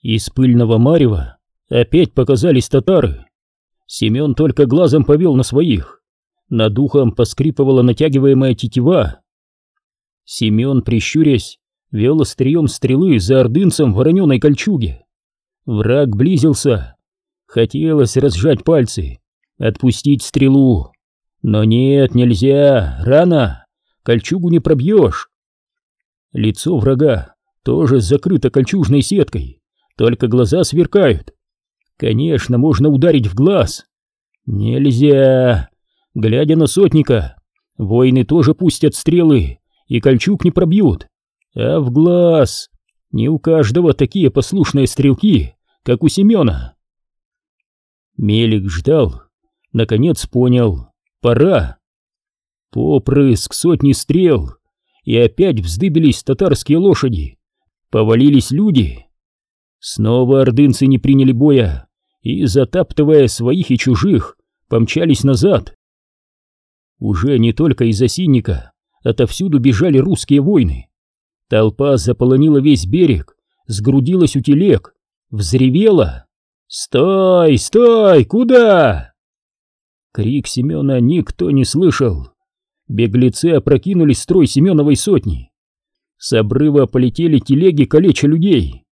Из пыльного марева опять показались татары. Семен только глазом повел на своих. Над ухом поскрипывала натягиваемая тетива. Семен, прищурясь, вел острием стрелы за ордынцем в вороненой кольчуге. Враг близился. Хотелось разжать пальцы, отпустить стрелу. Но нет, нельзя, рано, кольчугу не пробьешь. Лицо врага тоже закрыто кольчужной сеткой, только глаза сверкают. Конечно, можно ударить в глаз. Нельзя. Глядя на сотника, воины тоже пустят стрелы и кольчуг не пробьют. А в глаз не у каждого такие послушные стрелки, как у Семена. Мелик ждал, наконец понял, пора. Попрыск сотни стрел, и опять вздыбились татарские лошади, повалились люди. Снова ордынцы не приняли боя и, затаптывая своих и чужих, помчались назад. Уже не только из осинника, отовсюду бежали русские войны. Толпа заполонила весь берег, сгрудилась у телег, взревела. «Стой! Стой! Куда?» Крик Семена никто не слышал. Беглецы опрокинули строй Семеновой сотни. С обрыва полетели телеги калеча людей.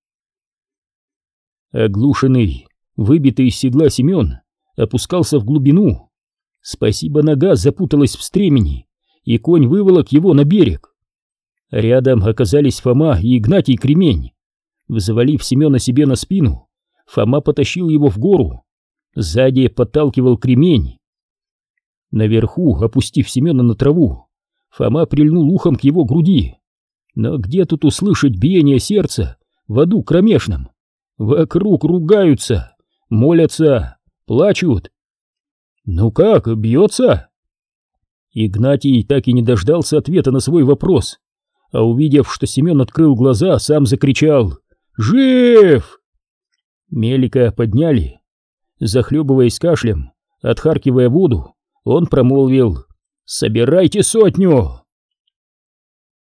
Оглушенный, выбитый из седла Семен опускался в глубину. Спасибо, нога запуталась в стремени, и конь выволок его на берег. Рядом оказались Фома и Игнатий Кремень. Взвалив Семена себе на спину, Фома потащил его в гору. Сзади подталкивал Кремень. Наверху, опустив Семена на траву, Фома прильнул ухом к его груди. Но где тут услышать биение сердца в аду кромешном? Вокруг ругаются, молятся, плачут. «Ну как, бьется?» Игнатий так и не дождался ответа на свой вопрос, а увидев, что Семен открыл глаза, сам закричал «Жив!». Мелика подняли. Захлебываясь кашлем, отхаркивая воду, он промолвил «Собирайте сотню!».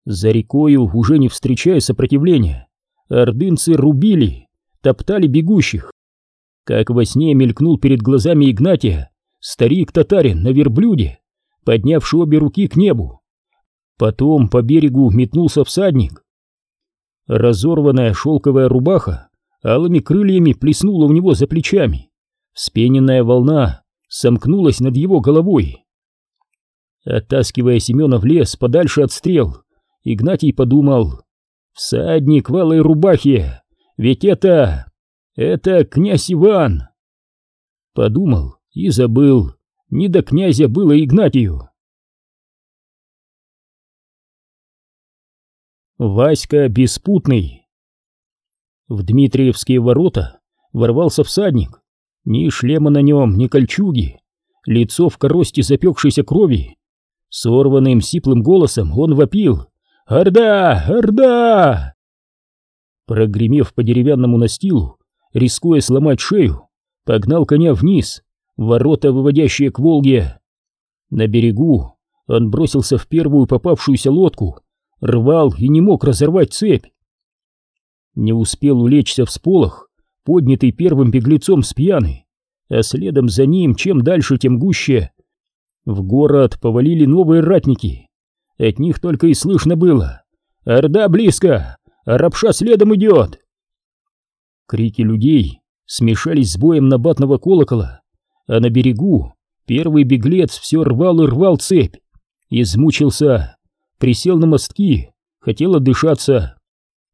За рекою, уже не встречая сопротивления, ордынцы рубили, топтали бегущих. Как во сне мелькнул перед глазами Игнатия старик-татарин на верблюде, поднявший обе руки к небу. Потом по берегу метнулся всадник. Разорванная шелковая рубаха алыми крыльями плеснула у него за плечами. Вспененная волна сомкнулась над его головой. Оттаскивая Семена в лес подальше от стрел, Игнатий подумал, «Всадник в алой рубахе, ведь это... это князь Иван!» Подумал и забыл, не до князя было Игнатию. Васька Беспутный В Дмитриевские ворота ворвался всадник, ни шлема на нем, ни кольчуги, лицо в коросте запекшейся крови. Сорванным сиплым голосом он вопил «Орда! Орда!» Прогремев по деревянному настилу, рискуя сломать шею, погнал коня вниз, ворота, выводящие к Волге. На берегу он бросился в первую попавшуюся лодку, рвал и не мог разорвать цепь. Не успел улечься в сполох, поднятый первым беглецом с пьяны, а следом за ним, чем дальше, тем гуще. В город повалили новые ратники. От них только и слышно было. «Орда близко! Арабша следом идет!» Крики людей смешались с боем набатного колокола, а на берегу первый беглец все рвал и рвал цепь. Измучился, присел на мостки, хотел отдышаться,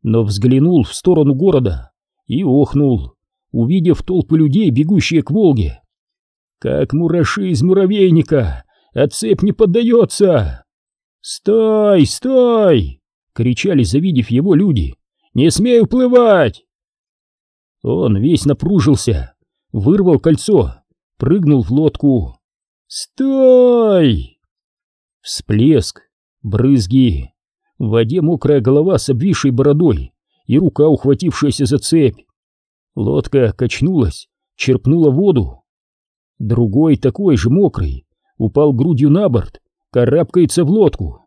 но взглянул в сторону города и охнул, увидев толпы людей, бегущие к Волге. Как мураши из муравейника, а цепь не поддается! «Стой, стой!» — кричали, завидев его люди. «Не смей уплывать!» Он весь напружился, вырвал кольцо, прыгнул в лодку. «Стой!» Всплеск, брызги, в воде мокрая голова с обвисшей бородой и рука, ухватившаяся за цепь. Лодка качнулась, черпнула воду. Другой, такой же мокрый, упал грудью на борт, карабкается в лодку.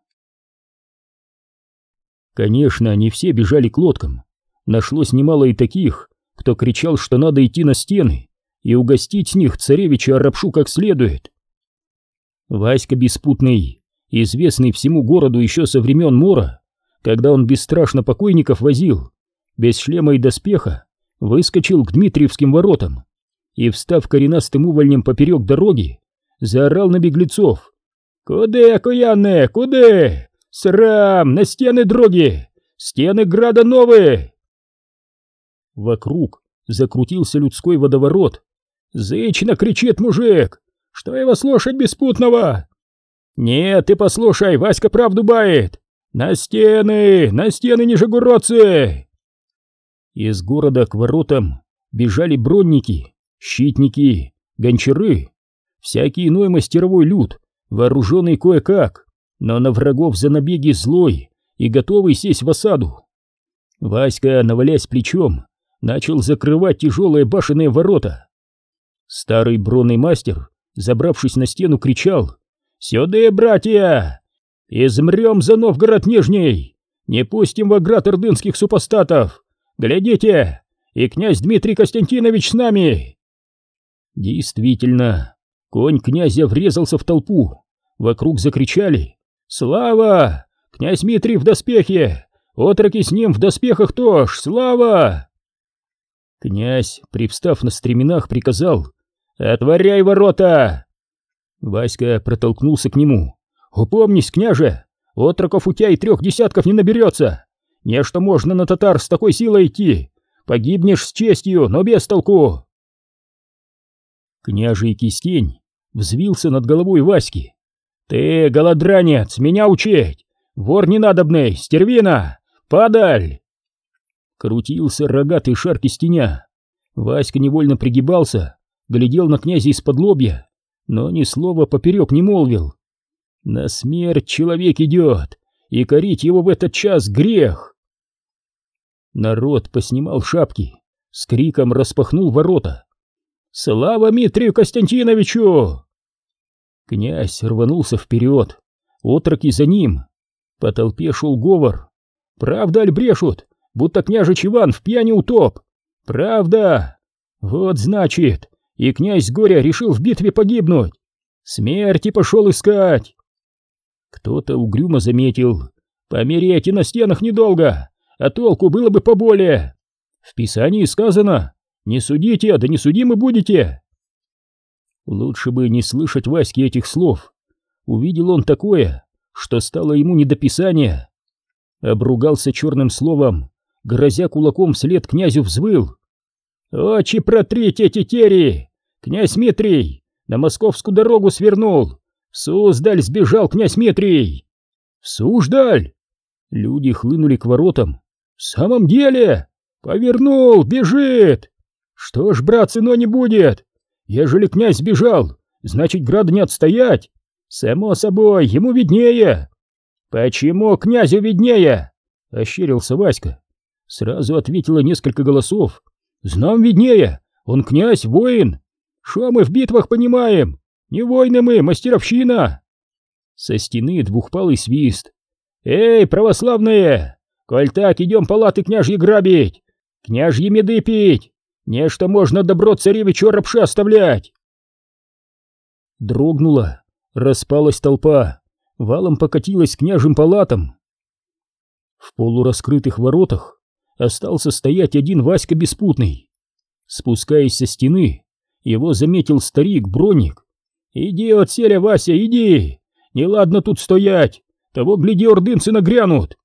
Конечно, не все бежали к лодкам. Нашлось немало и таких, кто кричал, что надо идти на стены и угостить с них царевича Арапшу как следует. Васька Беспутный, известный всему городу еще со времен Мора, когда он бесстрашно покойников возил, без шлема и доспеха, выскочил к Дмитриевским воротам и, встав коренастым увольнем поперек дороги, заорал на беглецов. «Куды, куяне, куды? Срам, на стены дроги! Стены града новые!» Вокруг закрутился людской водоворот. «Зычно кричит мужик! Что его слушать беспутного?» «Нет, ты послушай, Васька правду бает! На стены, на стены, нижегородцы!» Из города к воротам бежали бронники, щитники, гончары, всякий иной мастеровой люд, вооруженный кое-как, но на врагов за набеги злой и готовый сесть в осаду. Васька, навалясь плечом, начал закрывать тяжелые башенные ворота. Старый бронный мастер, забравшись на стену, кричал «Сюда, братья! Измрем за Новгород Нижний! Не пустим в оград ордынских супостатов! Глядите, и князь Дмитрий Константинович с нами!» Действительно, конь князя врезался в толпу, вокруг закричали «Слава! Князь Дмитрий в доспехе! Отроки с ним в доспехах тоже! Слава!» Князь, привстав на стременах, приказал «Отворяй ворота!» Васька протолкнулся к нему. «Упомнись, княже, отроков у тебя и трех десятков не наберется! Не что можно на татар с такой силой идти. Погибнешь с честью, но без толку. Княжий кистень взвился над головой Васьки. Ты, голодранец, меня учить! Вор ненадобный, стервина! Падаль! Крутился рогатый шар кистеня. Васька невольно пригибался, глядел на князя из-под лобья, но ни слова поперек не молвил. На смерть человек идет, и корить его в этот час грех. Народ поснимал шапки, с криком распахнул ворота. «Слава Митрию Константиновичу!» Князь рванулся вперед, отроки за ним. По толпе шел говор. «Правда аль брешут, будто княжич Иван в пьяни утоп? Правда! Вот значит, и князь горя решил в битве погибнуть. Смерти пошел искать!» Кто-то угрюмо заметил. «Помереть и на стенах недолго, а толку было бы поболее. В Писании сказано, не судите, да не судимы будете. Лучше бы не слышать Васьки этих слов. Увидел он такое, что стало ему не до Писания. Обругался черным словом, грозя кулаком вслед князю взвыл. «Очи протрите, тетери! Князь Митрий на московскую дорогу свернул! В Суздаль сбежал князь Митрий!» «В Суздаль!» Люди хлынули к воротам, «В самом деле? Повернул, бежит! Что ж, братцы, но не будет! Ежели князь сбежал, значит, град не отстоять! Само собой, ему виднее!» «Почему князю виднее?» — ощерился Васька. Сразу ответило несколько голосов. «Знам виднее! Он князь, воин! Шо мы в битвах понимаем? Не воины мы, мастеровщина!» Со стены двухпалый свист. «Эй, православные! Коль так, идем палаты княжьи грабить, княжьи меды пить, нечто можно добро царевичу рабша оставлять. Дрогнула, распалась толпа, валом покатилась княжим палатам. В полураскрытых воротах остался стоять один Васька Беспутный. Спускаясь со стены, его заметил старик-броник. «Иди отселя, Вася, иди! Неладно тут стоять, того, гляди, ордынцы нагрянут!»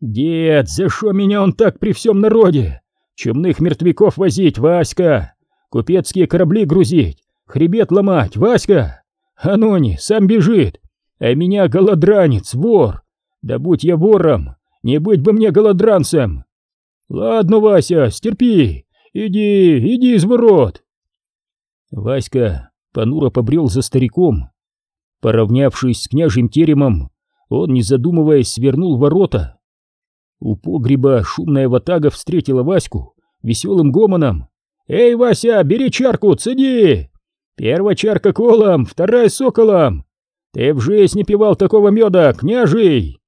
«Дед, за что меня он так при всем народе? Чумных мертвяков возить, Васька! Купецкие корабли грузить, хребет ломать, Васька! Анони сам бежит, а меня голодранец, вор! Да будь я вором, не быть бы мне голодранцем! Ладно, Вася, стерпи, иди, иди из ворот!» Васька понуро побрел за стариком. Поравнявшись с княжьим теремом, он, не задумываясь, свернул ворота у погреба шумная ватага встретила Ваську веселым гомоном. «Эй, Вася, бери чарку, цеди! Первая чарка колом, вторая соколом! Ты в жизнь не пивал такого меда, княжий!»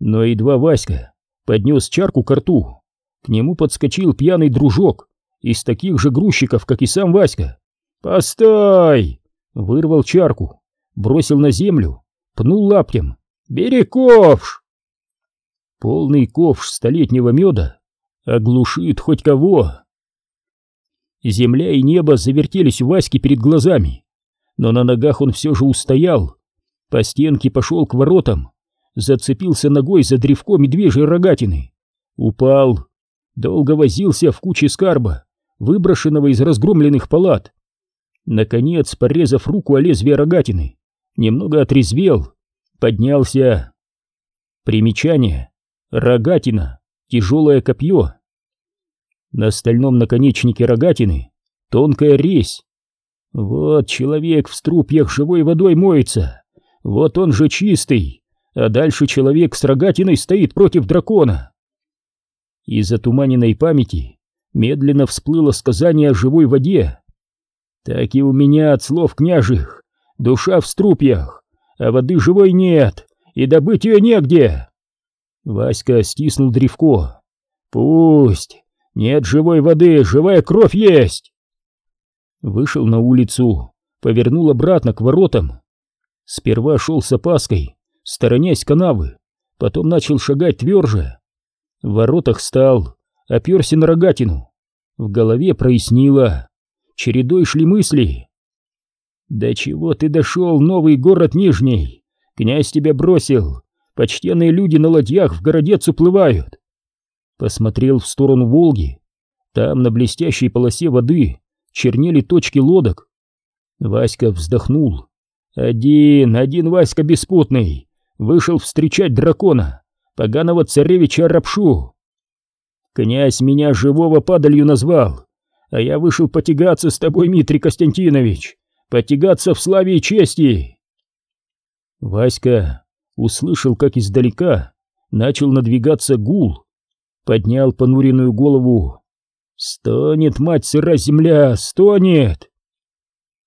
Но едва Васька поднес чарку к рту, К нему подскочил пьяный дружок из таких же грузчиков, как и сам Васька. «Постой!» — вырвал чарку, бросил на землю, пнул лаптем. «Бери ковш!» Полный ковш столетнего меда оглушит хоть кого. Земля и небо завертелись у Васьки перед глазами, но на ногах он все же устоял. По стенке пошел к воротам, зацепился ногой за древко медвежьей рогатины. Упал, долго возился в куче скарба, выброшенного из разгромленных палат. Наконец, порезав руку о лезвие рогатины, немного отрезвел, поднялся. Примечание. Рогатина. Тяжелое копье. На стальном наконечнике рогатины тонкая резь. Вот человек в струпьях живой водой моется. Вот он же чистый. А дальше человек с рогатиной стоит против дракона. Из затуманенной памяти медленно всплыло сказание о живой воде. Так и у меня от слов княжих. Душа в струпьях, а воды живой нет, и добыть ее негде. Васька стиснул древко. Пусть. Нет живой воды, живая кровь есть. Вышел на улицу, повернул обратно к воротам. Сперва шел с опаской, сторонясь канавы, потом начал шагать тверже. В воротах стал, оперся на рогатину. В голове прояснило. Чередой шли мысли. «Да чего ты дошел, новый город Нижний? Князь тебя бросил. Почтенные люди на ладьях в городец уплывают. Посмотрел в сторону Волги. Там на блестящей полосе воды чернели точки лодок. Васька вздохнул. Один, один Васька беспутный вышел встречать дракона, поганого царевича Рапшу. Князь меня живого падалью назвал, а я вышел потягаться с тобой, Митрий Константинович, потягаться в славе и чести. Васька услышал, как издалека начал надвигаться гул поднял понуренную голову. «Стонет, мать сыра земля, стонет!»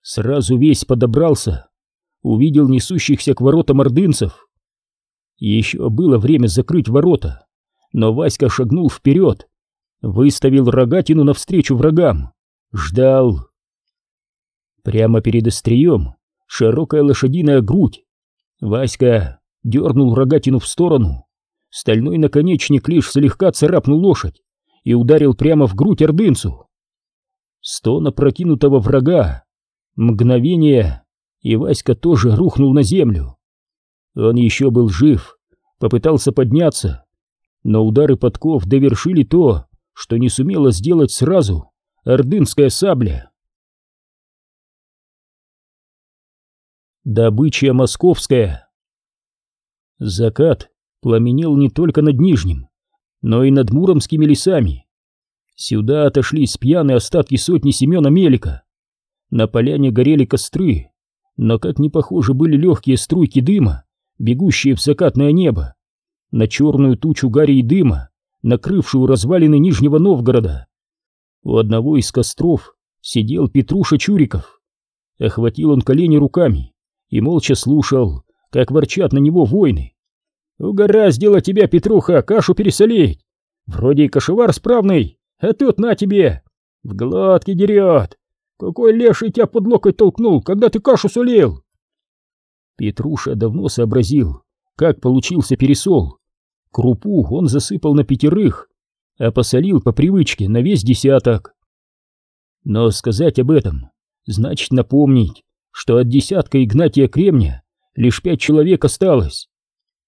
Сразу весь подобрался, увидел несущихся к воротам ордынцев. Еще было время закрыть ворота, но Васька шагнул вперед, выставил рогатину навстречу врагам, ждал. Прямо перед острием широкая лошадиная грудь. Васька дернул рогатину в сторону, Стальной наконечник лишь слегка царапнул лошадь и ударил прямо в грудь ордынцу. Стон опрокинутого врага. Мгновение, и Васька тоже рухнул на землю. Он еще был жив, попытался подняться, но удары подков довершили то, что не сумела сделать сразу ордынская сабля. Добыча московская. Закат пламенел не только над Нижним, но и над Муромскими лесами. Сюда отошли с пьяны остатки сотни Семена Мелика. На поляне горели костры, но как не похожи были легкие струйки дыма, бегущие в закатное небо, на черную тучу гари и дыма, накрывшую развалины Нижнего Новгорода. У одного из костров сидел Петруша Чуриков. Охватил он колени руками и молча слушал, как ворчат на него воины. Угораздило тебя, Петруха, кашу пересолить. Вроде и кошевар справный, а тут на тебе. В глотке дерет. Какой леший тебя под локоть толкнул, когда ты кашу солил? Петруша давно сообразил, как получился пересол. Крупу он засыпал на пятерых, а посолил по привычке на весь десяток. Но сказать об этом значит напомнить, что от десятка Игнатия Кремня лишь пять человек осталось.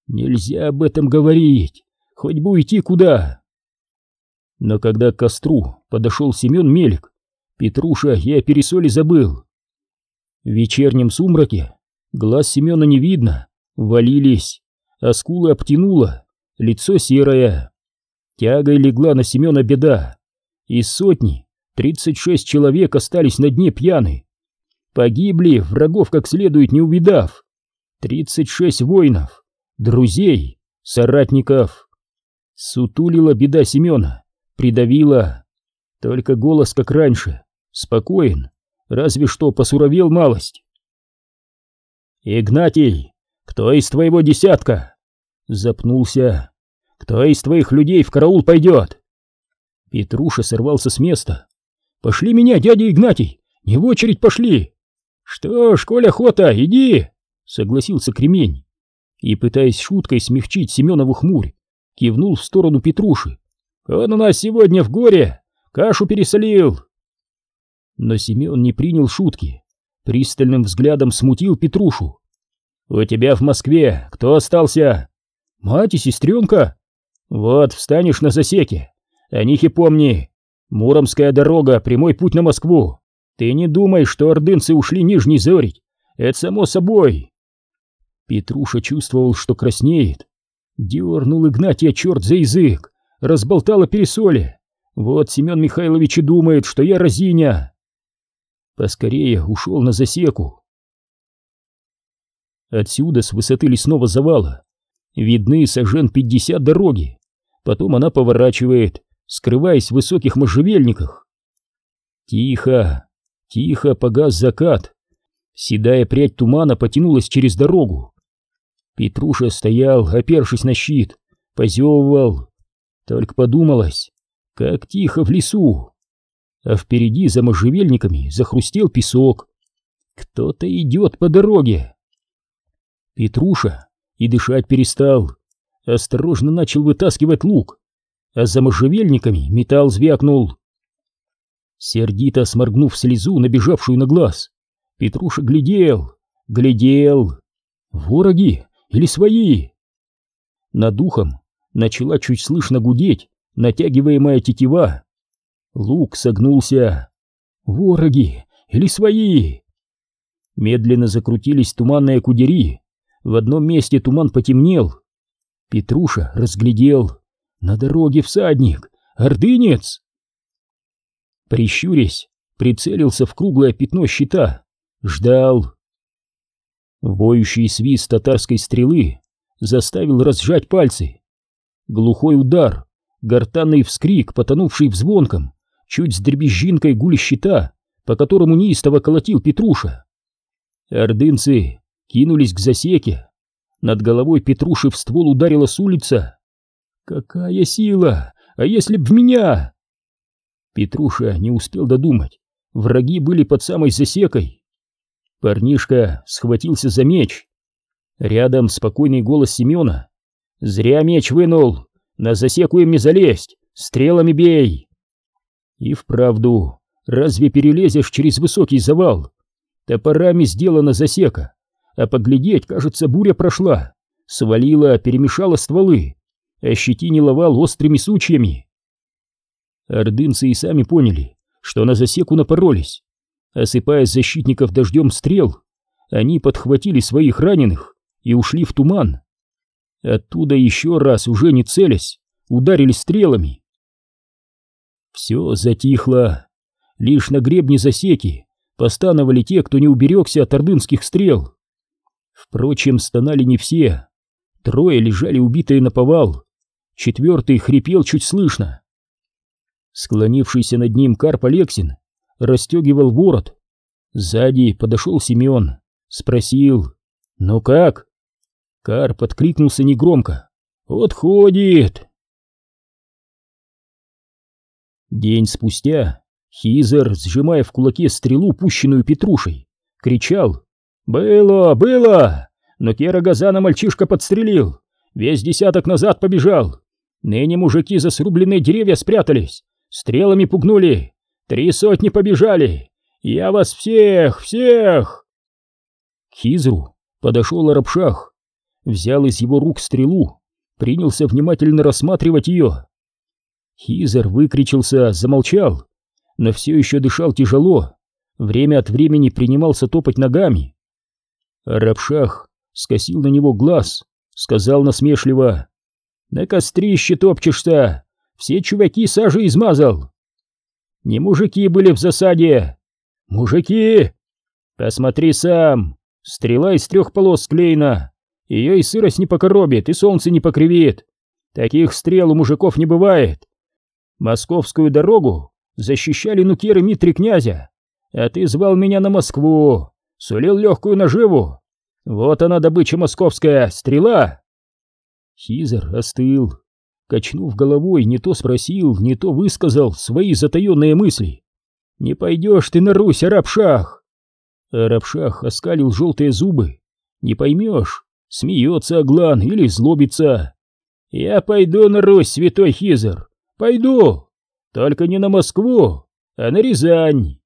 Нельзя об этом говорить, хоть бы уйти куда. Но когда к костру подошел Семен Мелик, Петруша я о пересоле забыл. В вечернем сумраке глаз Семена не видно, валились, а скулы обтянуло, лицо серое. Тягой легла на Семена беда. Из сотни тридцать шесть человек остались на дне пьяны. Погибли, врагов как следует не увидав. Тридцать шесть воинов друзей, соратников. Сутулила беда Семена, придавила. Только голос, как раньше, спокоен, разве что посуровел малость. «Игнатий, кто из твоего десятка?» Запнулся. «Кто из твоих людей в караул пойдет?» Петруша сорвался с места. «Пошли меня, дядя Игнатий! Не в очередь пошли!» «Что ж, коль охота, иди!» — согласился Кремень. И, пытаясь шуткой смягчить Семенову хмурь, кивнул в сторону Петруши. «Он у нас сегодня в горе! Кашу пересолил!» Но Семен не принял шутки. Пристальным взглядом смутил Петрушу. «У тебя в Москве кто остался?» «Мать и сестренка!» «Вот, встанешь на засеке. О них и помни. Муромская дорога, прямой путь на Москву. Ты не думай, что ордынцы ушли Нижний Зорить. Это само собой. Петруша чувствовал, что краснеет. Дернул Игнатия черт за язык. Разболтала пересоли. Вот Семен Михайлович и думает, что я разиня. Поскорее ушел на засеку. Отсюда, с высоты лесного завала, видны сожжен пятьдесят дороги. Потом она поворачивает, скрываясь в высоких можжевельниках. Тихо, Тихо погас закат. Седая прядь тумана потянулась через дорогу. Петруша стоял, опершись на щит, позевывал. Только подумалось, как тихо в лесу. А впереди за можжевельниками захрустел песок. Кто-то идет по дороге. Петруша и дышать перестал. Осторожно начал вытаскивать лук. А за можжевельниками металл звякнул. Сердито сморгнув слезу, набежавшую на глаз, Петруша глядел, глядел. Вороги или свои? Над духом начала чуть слышно гудеть натягиваемая тетива. Лук согнулся. Вороги или свои? Медленно закрутились туманные кудери. В одном месте туман потемнел. Петруша разглядел. На дороге всадник, ордынец. Прищурясь, прицелился в круглое пятно щита. Ждал. Воющий свист татарской стрелы заставил разжать пальцы. Глухой удар, гортанный вскрик, потонувший в звонком, чуть с дребезжинкой гуль щита, по которому неистово колотил Петруша. Ордынцы кинулись к засеке. Над головой Петруши в ствол ударила с улица. «Какая сила! А если б в меня?» Петруша не успел додумать. Враги были под самой засекой. Парнишка схватился за меч. Рядом спокойный голос Семена. «Зря меч вынул! На засеку им не залезть! Стрелами бей!» И вправду, разве перелезешь через высокий завал? Топорами сделана засека, а поглядеть, кажется, буря прошла, свалила, перемешала стволы, ощетинила вал острыми сучьями. Ордынцы и сами поняли, что на засеку напоролись. Осыпая защитников дождем стрел, они подхватили своих раненых и ушли в туман. Оттуда еще раз, уже не целясь, ударили стрелами. Все затихло. Лишь на гребне засеки постановали те, кто не уберегся от ордынских стрел. Впрочем, стонали не все. Трое лежали убитые на повал. Четвертый хрипел чуть слышно. Склонившийся над ним Карп Алексин расстегивал ворот. Сзади подошел Семен, спросил «Ну как?» Карп откликнулся негромко «Отходит!» День спустя Хизер, сжимая в кулаке стрелу, пущенную Петрушей, кричал «Было, было! Но Кера Газана мальчишка подстрелил, весь десяток назад побежал. Ныне мужики за срубленные деревья спрятались, Стрелами пугнули. Три сотни побежали. Я вас всех, всех!» К Хизру подошел Арабшах, взял из его рук стрелу, принялся внимательно рассматривать ее. Хизер выкричился, замолчал, но все еще дышал тяжело, время от времени принимался топать ногами. Арабшах скосил на него глаз, сказал насмешливо, «На кострище топчешься, все чуваки сажей измазал. Не мужики были в засаде. Мужики! Посмотри сам. Стрела из трех полос склеена. Ее и сырость не покоробит, и солнце не покривит. Таких стрел у мужиков не бывает. Московскую дорогу защищали нукеры Митри князя, а ты звал меня на Москву, сулил легкую наживу. Вот она добыча московская, стрела. Хизер остыл, качнув головой, не то спросил, не то высказал свои затаенные мысли. «Не пойдешь ты на Русь, Арабшах!» Арабшах оскалил желтые зубы. «Не поймешь, смеется Аглан или злобится!» «Я пойду на Русь, святой Хизер, пойду! Только не на Москву, а на Рязань!»